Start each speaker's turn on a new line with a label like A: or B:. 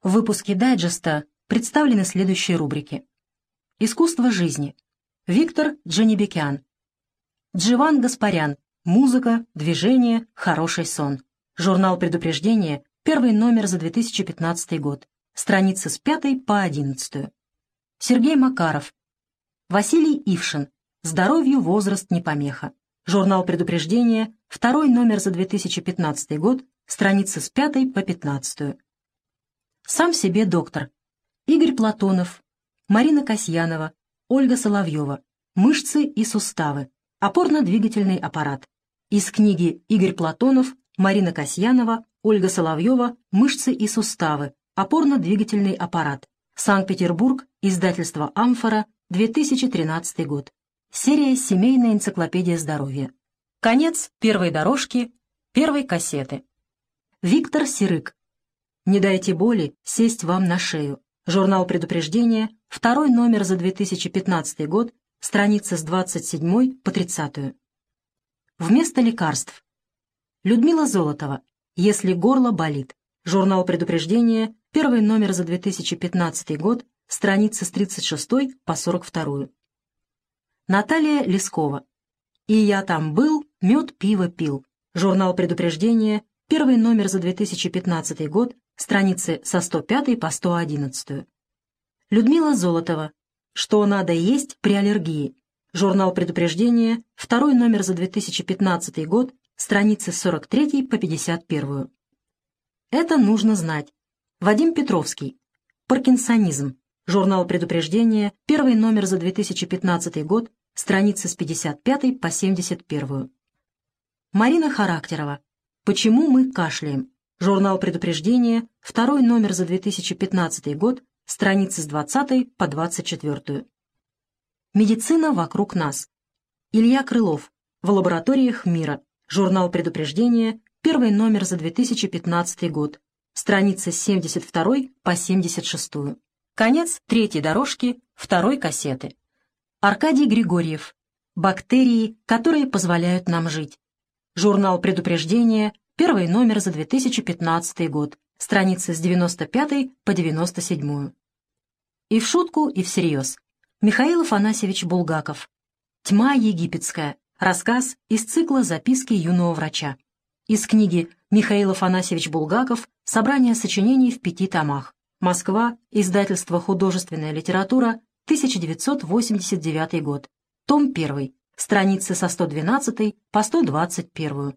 A: В выпуске дайджеста представлены следующие рубрики. Искусство жизни. Виктор Джанибекян. Дживан Гаспарян. Музыка, движение, хороший сон. Журнал предупреждения, первый номер за 2015 год. Страницы с 5 по 11. Сергей Макаров. Василий Ившин. Здоровью возраст не помеха. Журнал предупреждения, второй номер за 2015 год, страницы с 5 по 15. Сам себе доктор. Игорь Платонов, Марина Касьянова, Ольга Соловьева. Мышцы и суставы. Опорно-двигательный аппарат. Из книги Игорь Платонов, Марина Касьянова, Ольга Соловьева «Мышцы и суставы. Опорно-двигательный аппарат». Санкт-Петербург, издательство «Амфора», 2013 год. Серия «Семейная энциклопедия здоровья». Конец первой дорожки, первой кассеты. Виктор Сирык. «Не дайте боли сесть вам на шею». Журнал предупреждения, второй номер за 2015 год, страница с 27 по 30. Вместо лекарств. Людмила Золотова. «Если горло болит». Журнал предупреждения, первый номер за 2015 год, страница с 36 по 42. Наталья Лескова. «И я там был, мед пиво пил». Журнал предупреждения, первый номер за 2015 год, страницы со 105 по 111. Людмила Золотова. «Что надо есть при аллергии?» Журнал предупреждения, второй номер за 2015 год, страницы с 43 по 51. Это нужно знать. Вадим Петровский. Паркинсонизм. Журнал предупреждения, первый номер за 2015 год, страницы с 55 по 71. Марина Характерова. Почему мы кашляем? Журнал предупреждения, второй номер за 2015 год, страницы с 20 по 24. Медицина вокруг нас. Илья Крылов. В лабораториях мира. Журнал предупреждения, первый номер за 2015 год, страницы с 72 по 76. Конец третьей дорожки второй кассеты. Аркадий Григорьев. Бактерии, которые позволяют нам жить. Журнал предупреждения, первый номер за 2015 год, страницы с 95 по 97. И в шутку, и всерьез. Михаил Афанасьевич Булгаков. «Тьма египетская. Рассказ из цикла «Записки юного врача». Из книги Михаил Афанасьевич Булгаков «Собрание сочинений в пяти томах». Москва. Издательство «Художественная литература», 1989 год. Том 1. Страницы со 112 по 121.